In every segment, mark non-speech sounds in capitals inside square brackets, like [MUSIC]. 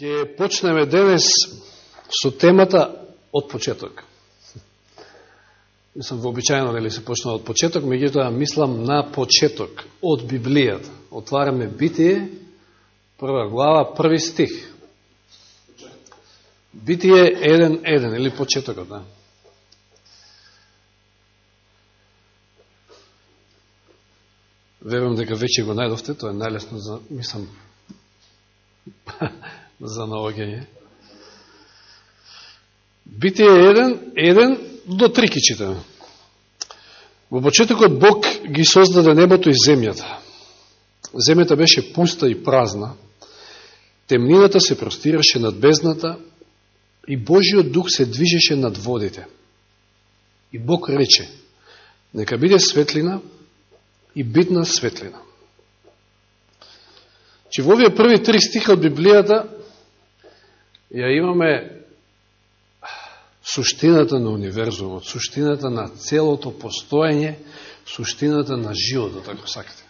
Ке почнеме денес со темата од почеток. Мислам, вообичајно дали се почнува од почеток, меѓутоа мислам на почеток, од Библијата. Отвараме Битие, прва глава, први стих. Битие 1.1, или почетокот, да. Верувам дека веќе го најдовте, тоа е најлесно за, мислам, [LAUGHS] за наоѓање. Битие еден, еден до три ки читаме. Во почетокот Бог ги создаде небото и земјата. Земјата беше пуста и празна, темнината се простираше над бездната и Божиот дух се движеше над водите. И Бог рече, нека биде светлина и битна светлина. Че во овие први три стиха од Библијата ја имаме суштината на универзумот, суштината на целото постоење, суштината на животот, ако сакате.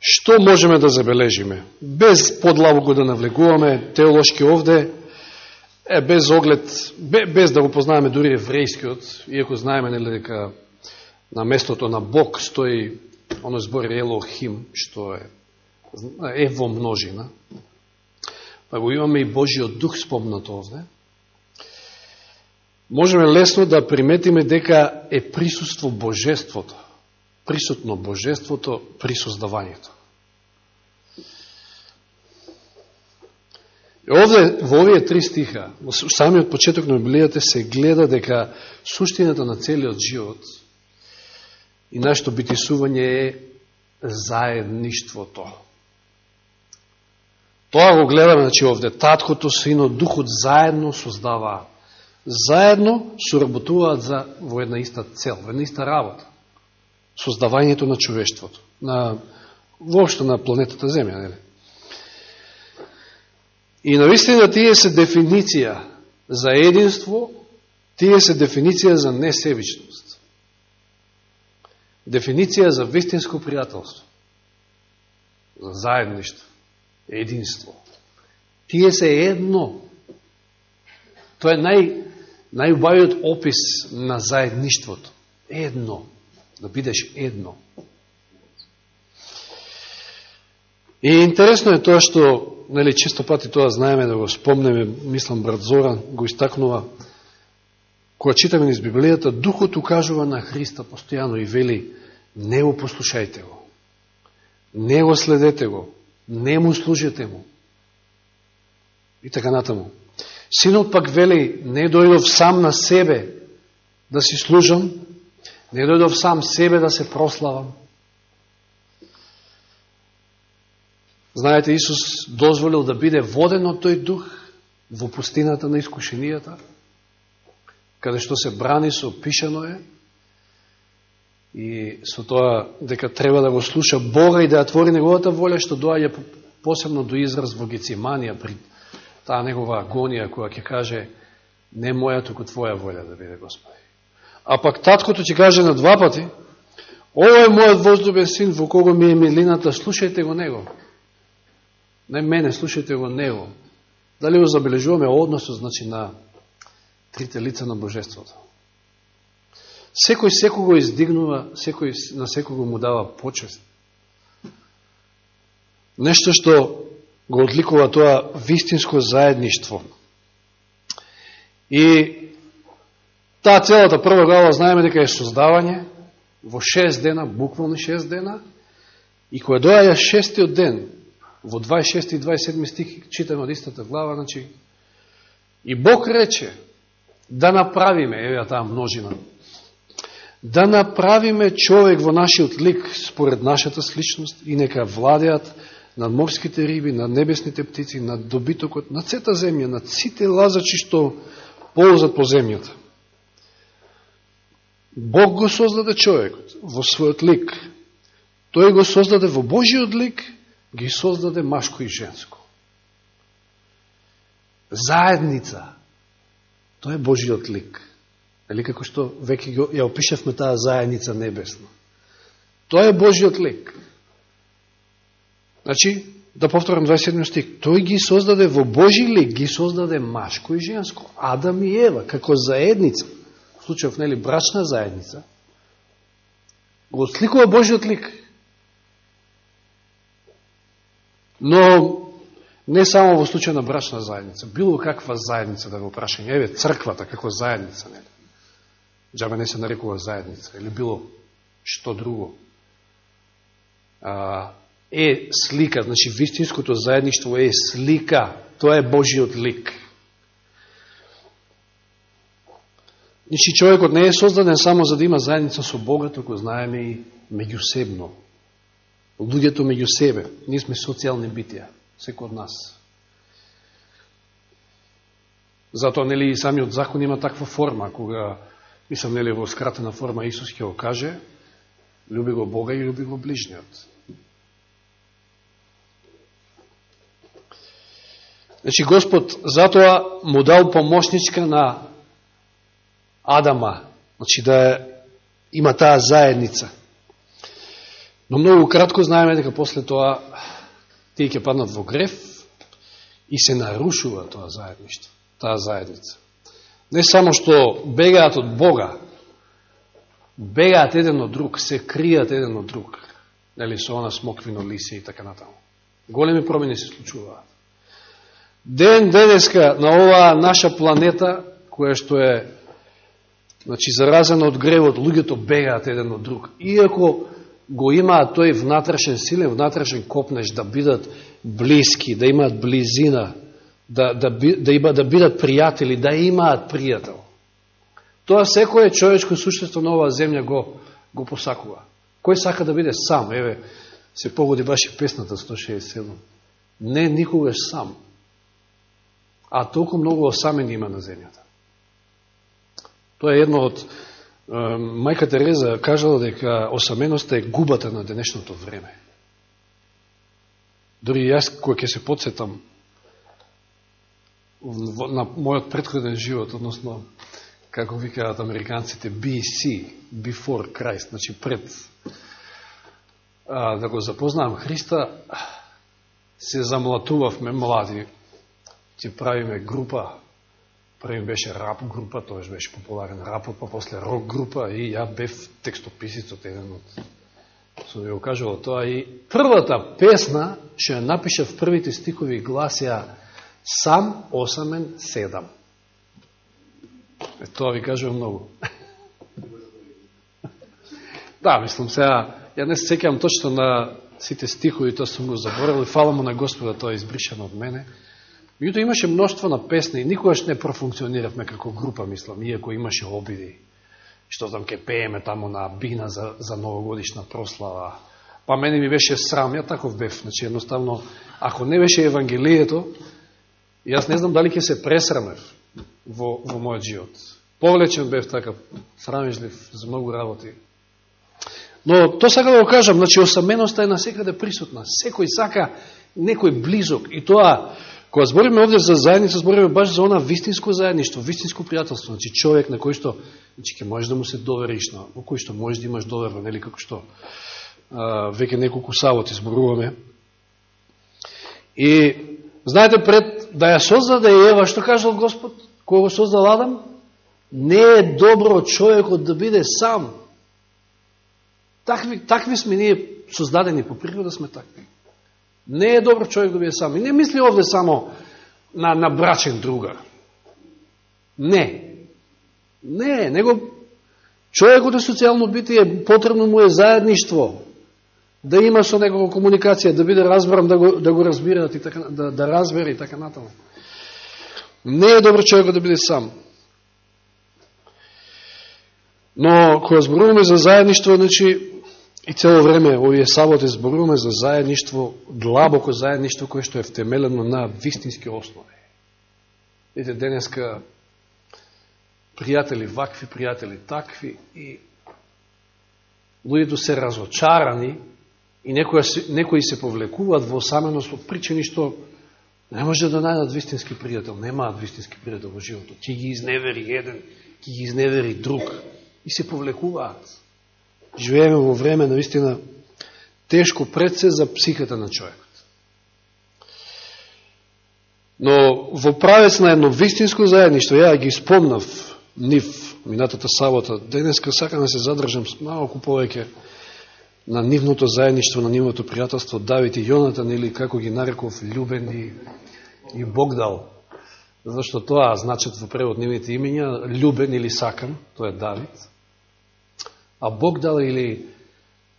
Што можеме да забележиме? Без подлабоко да навлегуваме теолошки овде, е без оглед, без да го познаваме дури еврејскиот, иако знаеме нели дека на местото на Бог стои оно збор Елохим, што е, е во множина. Па го имаме и Божиот дух спомнато овде. Можеме лесно да приметиме дека е присуство Божеството, присутно Божеството при создавањето. Овде, во овие три стиха, во самиот почеток на Библијата се гледа дека суштината на целиот живот и нашето битисување е заедништвото. Тоа го гледаме, значи, овде. Таткото, синот, духот заедно создаваат. Заедно соработуваат за, во една иста цел, во една иста работа. Создавањето на човештвото. На, воопшто на планетата Земја, нели? И наистина тие се дефиниција за единство, тие се дефиниција за несебичност. Дефиниција за вистинско пријателство. За заедништво единство. Тие се едно. Тоа е нај, најубавиот опис на заедништвото. Едно. Да бидеш едно. И интересно е тоа што, нели, често пати тоа знаеме да го спомнеме, мислам брат Зоран го истакнува, кога читаме низ Библијата, Духот укажува на Христа постојано и вели, не го послушајте го, не го следете го, не му служете му. И така натаму. Синот пак вели, не дојдов сам на себе да си служам, не дојдов сам себе да се прославам. Знаете, Исус дозволил да биде воден од тој дух во пустината на искушенијата, каде што се брани со пишано е, и со тоа дека треба да го слуша Бога и да ја твори неговата воля, што доаѓа посебно до израз во Гециманија, при таа негова агонија, која ќе каже не моја, туку Твоја воля да биде, Господи. А пак таткото ќе каже на два пати, ово е мојот воздубен син, во кого ми е милината, слушајте го него. Не мене, слушајте го него. Дали го забележуваме односот, значи, на трите лица на Божеството? Секој секого издигнува, секој на секого му дава почест. Нешто што го одликува тоа вистинско заедништво. И таа целата прва глава знаеме дека е создавање во 6 дена, буквално 6 дена, и кога доаја шестиот ден, во 26 и 27 стих читаме од истата глава, значи, и Бог рече да направиме, еве таа множина, да направиме човек во нашиот лик според нашата сличност и нека владеат над морските риби, над небесните птици, над добитокот, над цета земја, над сите лазачи што ползат по земјата. Бог го создаде човекот во својот лик. Тој го создаде во Божиот лик, ги создаде машко и женско. Заедница. Тоа е Божиот лик. Или како што веќе ја опишавме таа заедница небесна. Тоа е Божиот лик. Значи, да повторам 27 стих, тој ги создаде во Божи лик, ги создаде машко и женско, Адам и Ева, како заедница, в случајов, нели, брачна заедница, го отсликува Божиот лик. Но не само во случај на брачна заедница, било каква заедница да го прашање, еве црквата како заедница, нели? Джабе не се нарекува заедница, или било што друго. А, е слика, значи вистинското заедништво е слика, тоа е Божиот лик. Значи човекот не е создаден само за да има заедница со Бога, току знаеме и меѓусебно. Луѓето меѓу себе. Ние сме социјални битија, секој од нас. Затоа, нели, и самиот закон има таква форма, кога, мислам, нели, во скратена форма Исус ќе го каже, люби го Бога и люби го ближниот. Значи, Господ затоа му дал помощничка на Адама, значи да има таа заедница. Но многу кратко знаеме дека после тоа тие ќе паднат во греф и се нарушува тоа заедништво, таа заедница. Не само што бегаат од Бога, бегаат еден од друг, се кријат еден од друг. Нели со она смоквино лисе и така натаму. Големи промени се случуваат. Ден денеска на оваа наша планета, која што е значи, заразена од гревот, луѓето бегаат еден од друг. Иако го имаат тој внатрешен силен, внатрешен копнеш да бидат близки, да имаат близина, да, да, да, има, да бидат пријатели, да имаат пријател. Тоа секој човечко суштество на оваа земја го, го посакува. Кој сака да биде сам? Еве, се погоди баш и песната 167. Не никогаш сам. А толку многу осамени има на земјата. Тоа е едно од Мајка Тереза кажала дека осаменоста е губата на денешното време. Дори јас, кој ќе се подсетам на мојот предходен живот, односно, како викаат американците, BC, before Christ, значи пред а, да го запознаам Христа, се замлатувавме млади, ќе правиме група Први беше рап група, тоа беше популарен рапот, па после рок група и ја бев текстописицот еден од со ви го кажувал тоа и првата песна што ја напиша в првите стикови гласија сам осамен седам. Е, тоа ви кажува многу. [LAUGHS] да, мислам сега, ја не се секјам точно на сите стихови, тоа сум го заборел и фала му на Господа, тоа е избришено од мене. Меѓутоа имаше мноштво на песни и никогаш не профункциониравме како група, мислам, иако имаше обиди. Што там ке пееме таму на бина за, за новогодишна прослава. Па мене ми беше срам, ја таков бев. Значи, едноставно, ако не беше Евангелието, јас не знам дали ќе се пресрамев во, во мојот живот. Повлечен бев така, срамежлив за многу работи. Но то сака да го кажам, значи осаменоста е на секаде присутна. Секој сака некој близок и тоа Кога збориме овде за заедница, збориме баш за она вистинско заедништво, вистинско пријателство. Значи, човек на кој што, значи, ке можеш да му се довериш, на кој што можеш да имаш доверба, нели, како што а, веќе неколку савоти зборуваме. И, знаете, пред да ја создаде Ева, што кажал Господ, кој го создал Адам? Не е добро човекот да биде сам. Такви, такви сме ние создадени, по природа сме такви. Не е добро човек да биде сам. И не мисли овде само на, на брачен другар. Не. Не, него човекот е социјално битие, потребно му е заедништво, да има со него комуникација, да биде разбран, да го, да го разбира, да и така, да, да разбере и така натаму. Не е добро човекот да биде сам. Но, кога зборуваме за заедништво, значи, И цело време овие саботи зборуваме за заедништво, длабоко заедништво кое што е втемелено на вистински основи. Ете денеска пријатели вакви, пријатели такви и луѓето се разочарани и некои, некои се повлекуваат во осаменост од причини што не може да најдат вистински пријател, немаат вистински пријател во животот. Ќе ги изневери еден, ќе ги изневери друг. И се повлекуваат. Живееме во време наистина тешко пред се за психата на човекот. Но во правец на едно вистинско заедништво, ја ги спомнав нив минатата сабота, денеска сакам да се задржам малку повеќе на нивното заедништво, на нивното пријателство, Давид и Јонатан, или како ги нареков, Любен и, и Богдал. Зашто тоа значат во превод нивните имења, Любен или Сакан, тоа е Давид. А Богдал или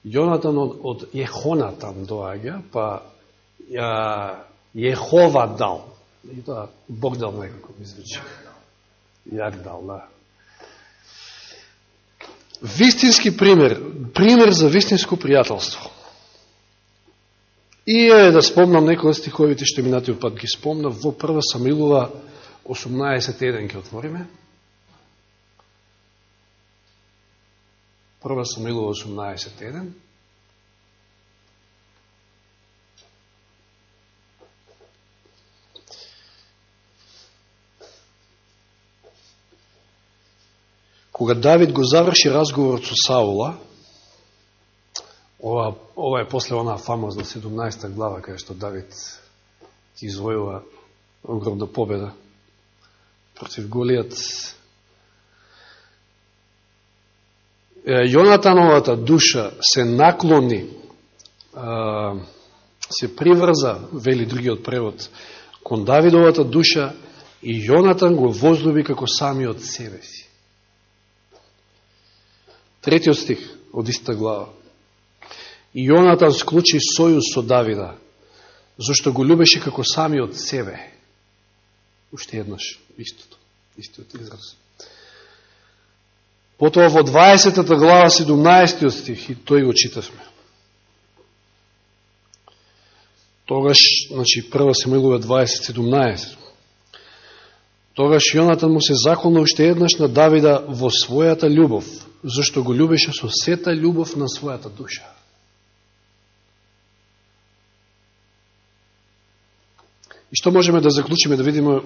Јонатан од, од Јехонатан доаѓа, па ја, Јехова дал. И тоа „Богдал“ некако ми звучи. Јак дал, да. Вистински пример, пример за вистинско пријателство. И е да спомнам некои стиховите што минатиот пат ги спомнав во прва Самилова 18.1 ќе отвориме. Прва Самилова 18.1. Кога Давид го заврши разговорот со Саула, ова, ова е после онаа фамозна 17 глава, кај што Давид ти извојува огромна победа против Голијат. Јонатановата душа се наклони, се приврза, вели другиот превод, кон Давидовата душа и Јонатан го возлюби како самиот себе си. Третиот стих од иста глава. И Јонатан склучи сојуз со Давида, зашто го любеше како самиот себе. Уште еднаш, истото, истиот израз. Потоа во 20 глава, 17 стих, и тој го читавме. Тогаш, значи, прва Самуилова 20, 17. Тогаш Јонатан му се заколна уште еднаш на Давида во својата љубов, зашто го любеше со сета љубов на својата душа. И што можеме да заклучиме, да видиме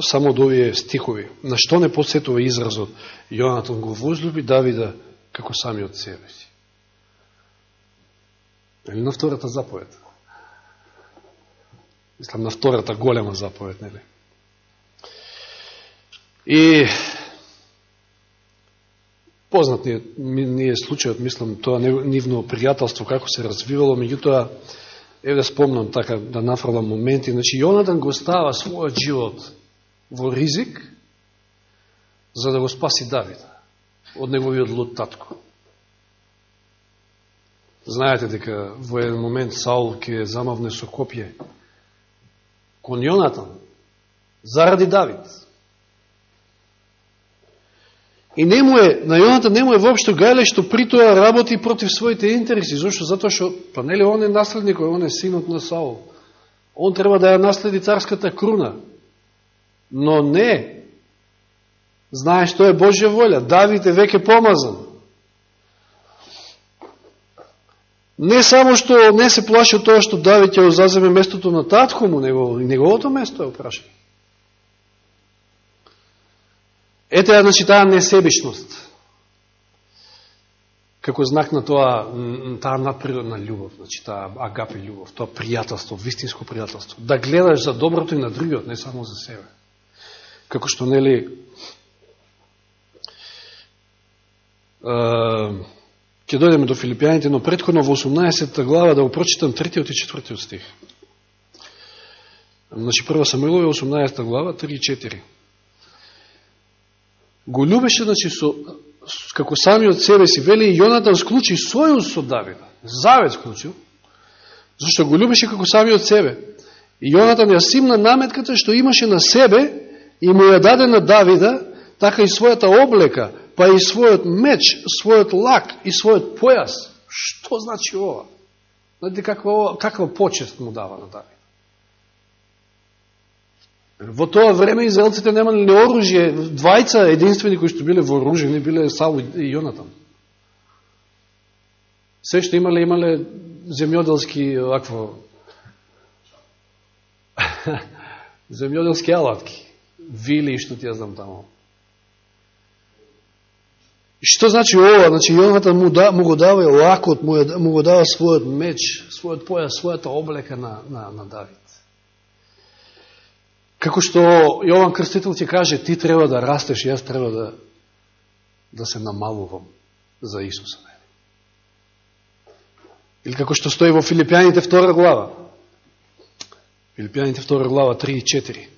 само од овие стихови? На што не подсетува изразот Јонатан го возлюби Давида како самиот себе си? Или на втората заповед? Мислам, на втората голема заповед, нели? И Познат ни е, ни е случајот, мислам, тоа нивно пријателство, како се развивало, меѓутоа, е да спомнам така, да нафрлам моменти, значи, Јонатан го става својот живот во ризик, за да го спаси Давид од неговиот луд татко. Знаете дека во еден момент Саул ќе замавне со копје кон Јонатан заради Давид. И не му е, на Јоната не му е воопшто гајле што при тоа работи против своите интереси. Зошто? Затоа што, па нели он е наследник, он е синот на Саул. Он треба да ја наследи царската круна. Но не. Знаеш, што е Божја волја. Давид е веќе помазан. Не само што не се плаши тоа што Давид ќе озаземе местото на татко му, него, неговото место е опрашено. Ете, значи, таа несебичност. Како знак на тоа, таа надприродна љубов, значи, таа агапи љубов, тоа пријателство, вистинско пријателство. Да гледаш за доброто и на другиот, не само за себе. Како што, нели, ќе дојдеме до Филипијаните, но предходно во 18 глава да го прочитам третиот и четвртиот стих. Значи, прва Самуилова 18 глава, 3 и 4 го любеше, значи, со, како сами од себе си, вели и Јонатан склучи сојуз со Давида. Завет склучил, зашто го любеше како сами од себе. И Јонатан ја симна наметката што имаше на себе и му ја даде на Давида, така и својата облека, па и својот меч, својот лак и својот појас. Што значи ова? Знаете каква, каква почест му дава на Давид? Во тоа време израелците немали ни оружје, двајца единствени кои што биле вооружени биле Саул и Јонатан. Се што имале, имале земјоделски вакво [LAUGHS] земјоделски алатки, вили и што ти ја знам тамо. Што значи ова? Значи Јонатан му, да, му го дава лакот, му, му го дава својот меч, својот појас, својата облека на, на, на Давид. Како што Јован Крстител ќе каже, ти треба да растеш, јас треба да, да се намалувам за Исуса. Или како што стои во Филипјаните втора глава. Филипјаните втора глава 3 и 4.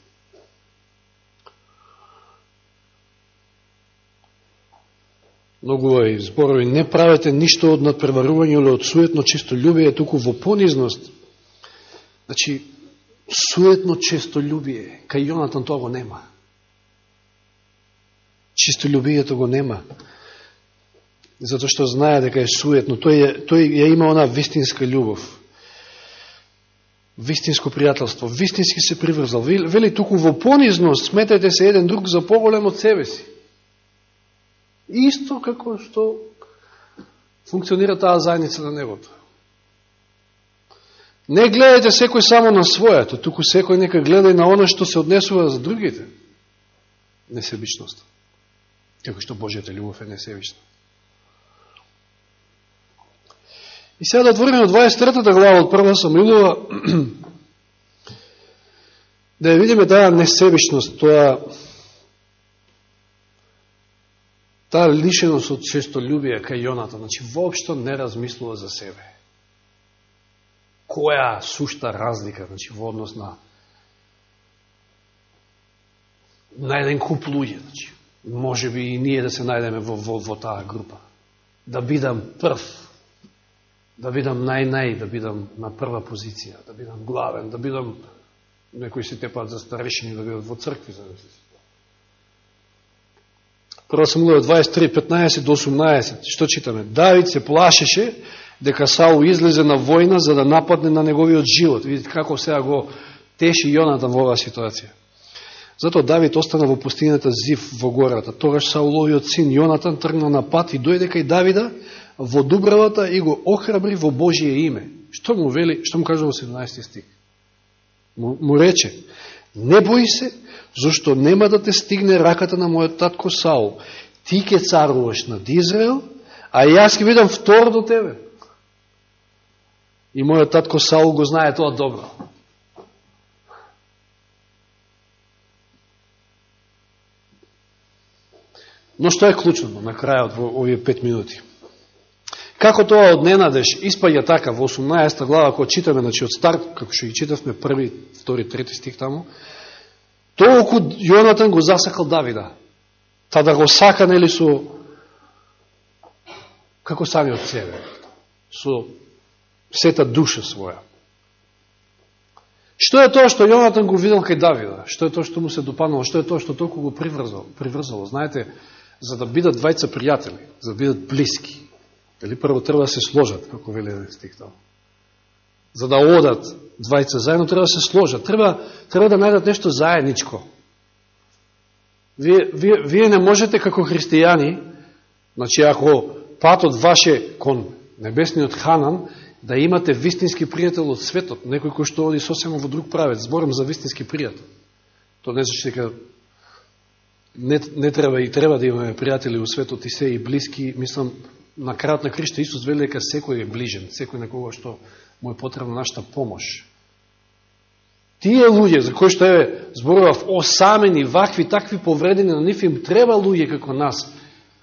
Многу е зборови, не правете ништо од надпреварување или од суетно чистолюбие, туку во понизност. Значи, суетно честолюбие, кај Јонатан тоа го нема. Честолюбието го нема затоа што знае дека е суетно. Тој, е, тој ја има она вистинска љубов, вистинско пријателство, вистински се приврзал. Вели туку во понизност сметајте се еден друг за поголем од себе си. Исто како што функционира таа заедница на небото. Не гледајте секој само на својата, туку секој нека гледа и на оно што се однесува за другите. Несебичност. Како што Божијата љубов е несебична. И сега да отвориме од 23-та глава од прва Самуилова, [CLEARS THROAT] да ја видиме таа несебичност, тоа таа лишеност од честолюбие кај Јоната, значи воопшто не размислува за себе. Која сушта разлика, значи во однос на на еден куп луѓе, значи, може би и ние да се најдеме во, во, во таа група. Да бидам прв, да бидам нај-нај, да бидам на прва позиција, да бидам главен, да бидам некои се тепат за старешини, да бидат во цркви, за да се Прва Самуила 23, 15 до 18, што читаме? Давид се плашеше дека Саул излезе на војна за да нападне на неговиот живот. Видите како сега го теши Јонатан во оваа ситуација. Затоа Давид остана во пустината Зив во гората. Тогаш Сауловиот син Јонатан тргна на пат и дојде кај Давида во Дубравата и го охрабри во Божие име. Што му вели, што му кажа во 17 стих? Му, му рече, не бои се, зашто нема да те стигне раката на мојот татко Саул. Ти ке царуваш над Израел, а јас ке видам втор до тебе. И мојот татко Саул го знае тоа добро. Но што е клучно на крајот во овие пет минути? Како тоа од ненадеж испаѓа така во 18 глава, која читаме, значи од старт, како што ги читавме први, втори, трети стих таму, толку Јонатан го засакал Давида. Та да го сака, нели, со како самиот себе, со сета душа своја. Што е тоа што Јонатан го видел кај Давида? Што е тоа што му се допанало? Што е тоа што толку го приврзало? приврзало? Знаете, за да бидат двајца пријатели, за да бидат блиски, Дали прво треба да се сложат, како вели еден стих тоа. За да одат двајца заедно, треба да се сложат. Треба, треба да најдат нешто заедничко. Вие, вие, вие не можете како христијани, значи ако патот ваше кон небесниот Ханан, да имате вистински пријател од светот, некој кој што оди сосема во друг правец. Зборам за вистински пријател. То не значи дека не, не треба и треба да имаме пријатели во светот и се и блиски, мислам, на крајот на кришта Исус вели дека секој е ближен, секој на кого што му е потребна нашата помош. Тие луѓе за кои што е зборував осамени, вакви, такви повредени на нив им треба луѓе како нас,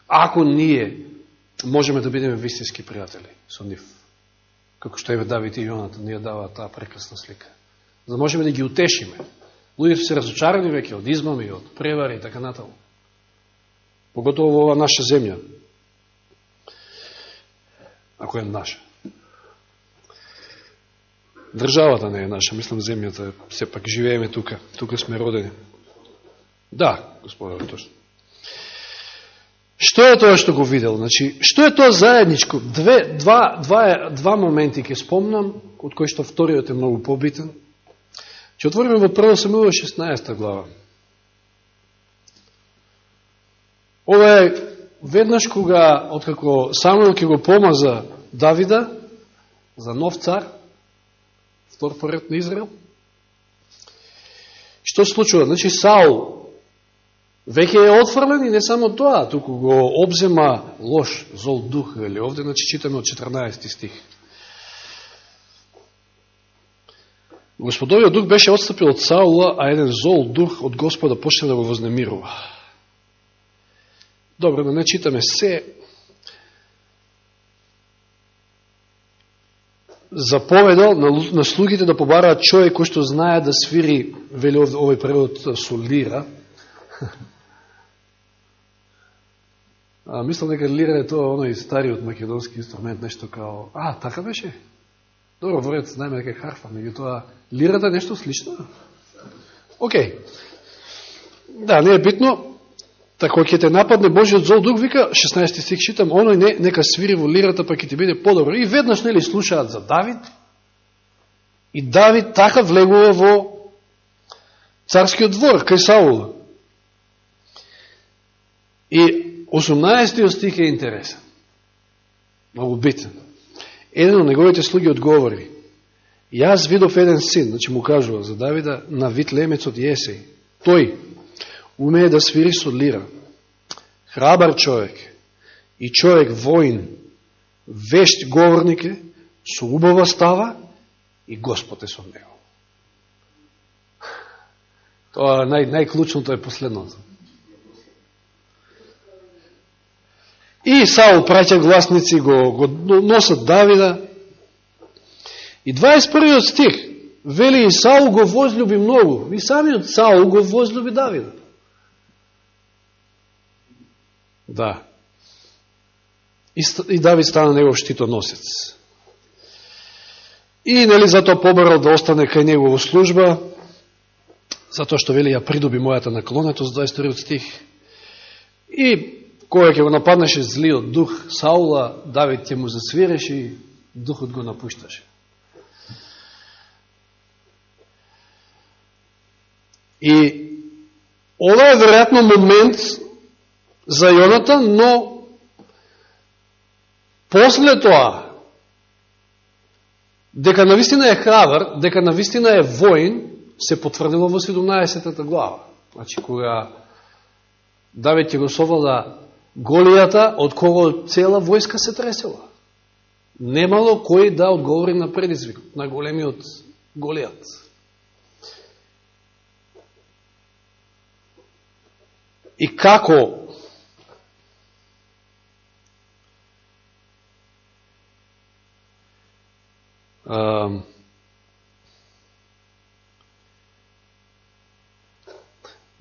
ако ние можеме да бидеме вистински пријатели со нив. Како што еве Давид и Јонат ни ја дава таа прекрасна слика. За да можеме да ги утешиме. Луѓето се разочарани веќе од измами, од превари и така натаму. Поготово во оваа наша земја ако е наша. Државата не е наша, мислам земјата, сепак живееме тука, тука сме родени. Да, господар, точно. Што е тоа што го видел? Значи, што е тоа заедничко? Две, два, два, два моменти ќе спомнам, од кои што вториот е многу побитен. Ќе отвориме во 1 Самуила 16 глава. Ова е веднаш кога, откако Самуил ќе го помаза Давида за нов цар, втор поред на Израел, што се случува? Значи, Саул веќе е отфрлен и не само тоа, туку го обзема лош, зол дух, или овде, значи, читаме од 14 стих. Господовиот дух беше отстапил од Саула, а еден зол дух од Господа почне да го вознемирува. Добро, да не читаме се. Заповедал на, на слугите да побараат човек кој што знае да свири, вели овој превод со лира. [LAUGHS] А, мислам дека лира е тоа оној стариот македонски инструмент, нешто као... А, така беше? Добро, ворец, знаеме дека е харфа, меѓу тоа, лирата е нешто слично? Океј. Да, не е битно. Тако ќе те нападне Божиот зол дух, вика, 16 стих читам, оној не, нека свири во лирата, па ќе ти биде подобро. И веднаш, нели, слушаат за Давид, и Давид така влегува во царскиот двор, кај Саула. И 18 стих е интересен. Много битен. Еден од неговите слуги одговори, Јас видов еден син, значи му кажува за Давида, на вид лемецот Јесеј. Тој умее да свири со лира. Храбар човек и човек воин, вешт говорник е, со убава става и Господ е со него. Тоа нај, најклучното е последното. И Саул праќа гласници, го, го носат Давида. И 21 стих, вели и Саул го возлюби многу. И самиот Саул го возлюби Давида. Да. И, и Давид стана негов штитоносец. И, нели, затоа побарал да остане кај него во служба, затоа што, вели, ја придоби мојата наклонетост, 22 стих. И кога ќе го нападнеше злиот дух Саула, Давид ќе му засвиреше и духот го напушташе. И ова е веројатно момент за Јоната, но после тоа, дека навистина е храбар, дека навистина е воин, се потврдило во 17 глава. Значи, кога Давид ќе го совала Голијата, од кого цела војска се тресела. Немало кој да одговори на предизвик, на големиот Голијат. И како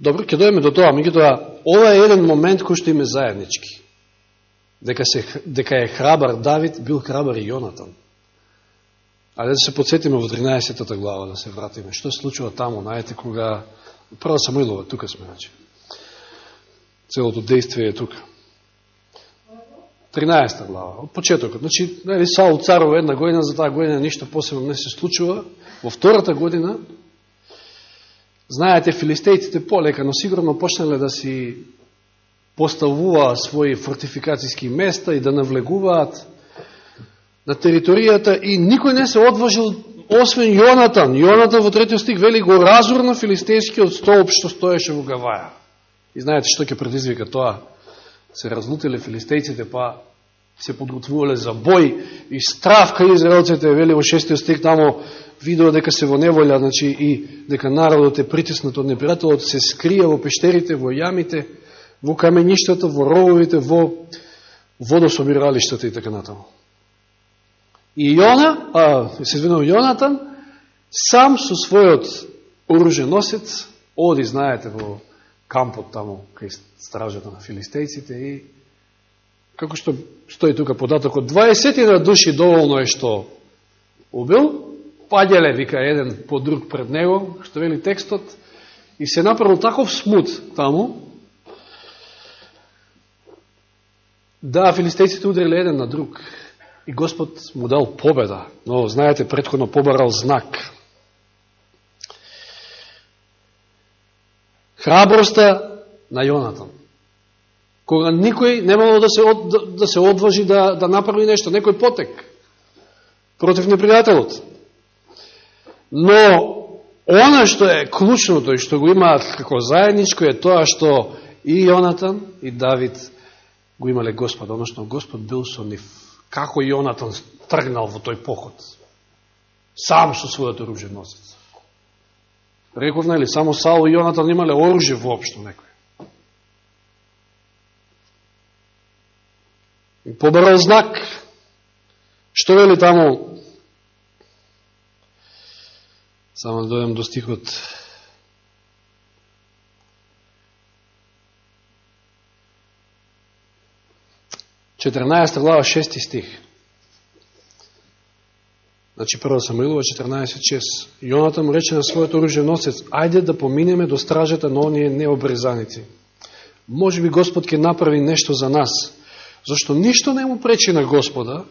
Добро, ќе дојме до тоа, меѓутоа ова е еден момент кој што име заеднички. Дека, се, дека е храбар Давид, бил храбар и Јонатан. А да се подсетиме во 13-та глава, да се вратиме. Што се случува таму, најте кога... Прва Самуилова, тука сме, значи. Целото действие е тука. 13 глава, од почетокот. Значи, нели, Саул царува една година, за таа година ништо посебно не се случува. Во втората година Знаете, филистејците полека, но сигурно почнале да си поставува своји фортификацијски места и да навлегуваат на територијата и никој не се одважил освен Јонатан. Јонатан во третиот стих вели го разурна филистејскиот столб што стоеше во Гаваја. И знаете што ќе предизвика тоа? Се разлутиле филистејците, па се подготвувале за бој и страв кај израелците, вели во шестиот стих тамо видува дека се во неволја, значи и дека народот е притиснат од непријателот, се скрија во пештерите, во јамите, во камеништата, во рововите, во водособиралиштата и така натаму. И Јона, а, се извинувам, Јонатан, сам со својот оруженосец, оди, знаете, во кампот таму, кај стражата на филистејците и како што стои тука податокот, 20 души доволно е што убил, паѓале, вика еден по друг пред него, што вели текстот, и се направил таков смут таму, да, филистејците удрили еден на друг. И Господ му дал победа, но знаете, предходно побарал знак. Храброста на Јонатан. Кога никој немало да се, од, да, да се одважи да, да направи нешто, некој потек против непријателот. Но, она што е клучното и што го имаат како заедничко е тоа што и Јонатан и Давид го имале Господ, односно Господ бил со нив. Како Јонатан тргнал во тој поход? Сам со својот оружје носец. Реков, нели, само Саул и Јонатан имале оружје воопшто некој. Побарал знак. Што вели таму? Само да дојам до стихот 14 глава 6 стих. Значи, прво Самуилова 14.6. Јонатам му рече на својот оружјеносец, ајде да поминеме до стражата на оние необрезаници. Може би Господ ќе направи нешто за нас, зашто ништо не му пречи на Господа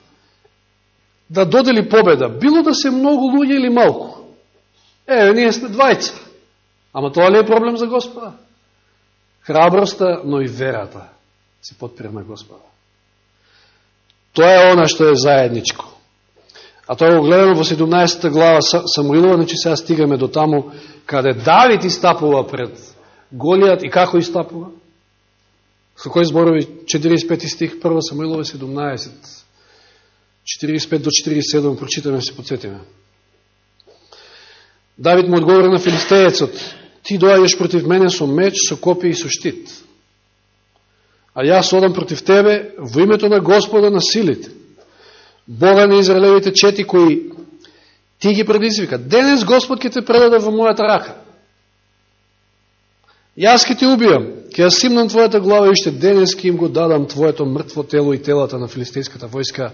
да додели победа, било да се многу луѓе или малку. Е, ние сме двајца. Ама тоа ли е проблем за Господа? Храброста, но и верата се подпира на Господа. Тоа е она што е заедничко. А тоа го гледаме во 17 глава Самуилова, значи сега стигаме до таму каде Давид истапува пред Голијат и како истапува? Со кој зборови 45 стих, 1 Самуилова 17. 45 до 47, прочитаме се подсетиме. Давид му одговори на филистеецот, ти доаѓаш против мене со меч, со копи и со штит а јас одам против тебе во името на Господа на силите. Бога на Израелевите чети кои ти ги предизвика. Денес Господ ќе те предаде во мојата рака. Јас ќе те убијам, ќе ја симнам твојата глава и уште денес ќе им го дадам твоето мртво тело и телата на филистејската војска,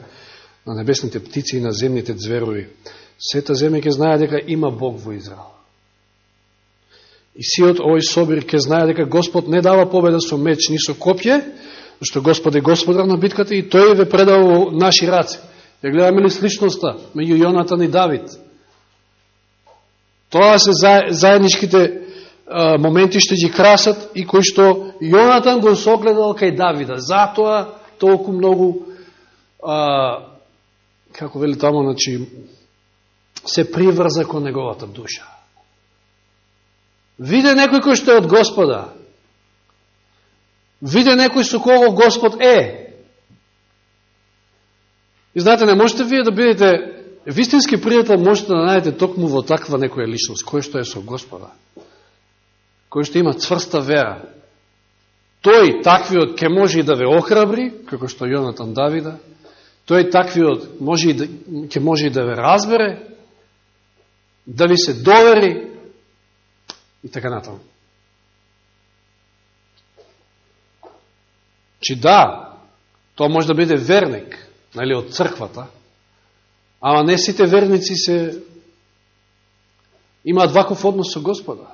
на небесните птици и на земните дзверови. Сета земја ќе знае дека има Бог во Израел. И сиот овој собир ќе знае дека Господ не дава победа со меч ни со копје, што Господ е господар на битката и тој ве предава во наши раци. Ја гледаме ли сличноста меѓу Јонатан и Давид? Тоа се заедничките моменти што ги красат и кои што Јонатан го согледал кај Давида. Затоа толку многу а, како вели тамо, значи, се приврза кон неговата душа. Виде некој кој што е од Господа. Виде некој со кого Господ е. И знаете, не можете вие да бидете вистински пријател, можете да најдете токму во таква некоја личност, кој што е со Господа. Кој што има цврста вера. Тој, таквиот, ке може и да ве охрабри, како што Јонатан Давида. Тој, таквиот, може и да, ке може и да ве разбере, да ви се довери, и така натаму. Чи да, тоа може да биде верник, нали, од црквата, ама не сите верници се имаат ваков однос со Господа.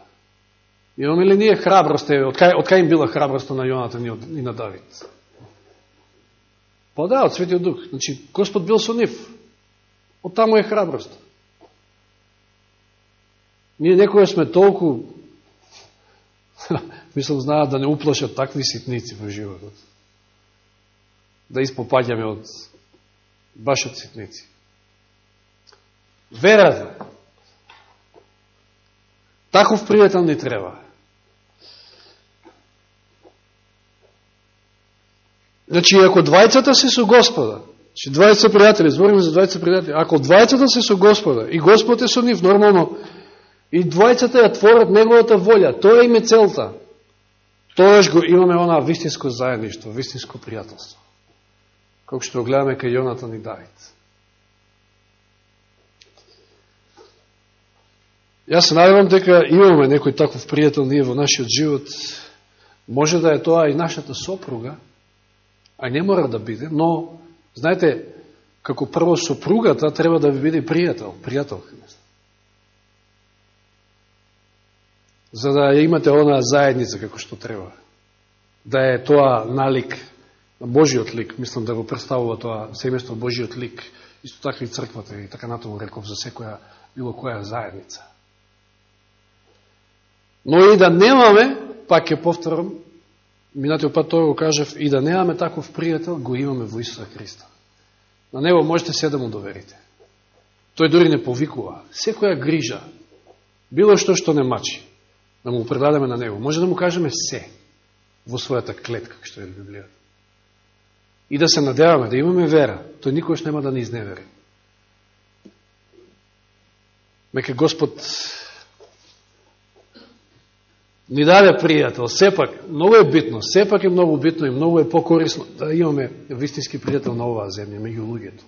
Имаме ли ние храброст, од кај, од кај им била храброста на Јоната и на Давид? Па да, од Светиот Дух. Значи, Господ бил со нив. Од таму е храброст. Ние некоја сме толку [LAUGHS] мислам, знаат да не уплашат такви ситници во животот. Да испопаѓаме од баш од ситници. Верата. Таков пријател ни треба. Значи, ако двајцата се со Господа, значи двајца пријатели, збориме за двајца пријатели, ако двајцата се со Господа и Господ е со нив, нормално, И двојцата ја творат неговата волја. Тоа им е целта. Тоаш го имаме она вистинско заедништво, вистинско пријателство. Како што гледаме кај Јонатан и Давид. Јас се надевам дека имаме некој таков пријател ние во нашиот живот. Може да е тоа и нашата сопруга, а не мора да биде, но, знаете, како прво сопругата треба да ви биде пријател, пријателка за да ја имате онаа заедница како што треба. Да е тоа налик на Божиот лик, мислам да го представува тоа семејство Божиот лик, исто така и црквата и така натаму реков за секоја било која заедница. Но и да немаме, пак ќе повторам, минатиот пат тоа го кажав, и да немаме таков пријател, го имаме во Исуса Христа. На него можете се да му доверите. Тој дори не повикува. Секоја грижа, било што што не мачи, да му предадеме на него. Може да му кажеме се во својата клетка, што е Библијата. И да се надеваме, да имаме вера. Тој никош нема да не изневери. Мека Господ ни даде пријател. Сепак, многу е битно, сепак е многу битно и многу е покорисно да имаме вистински пријател на оваа земја, меѓу луѓето.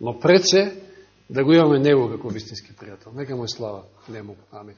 Но пред се, да го имаме него како вистински пријател. Нека му е слава. Нему. Амин.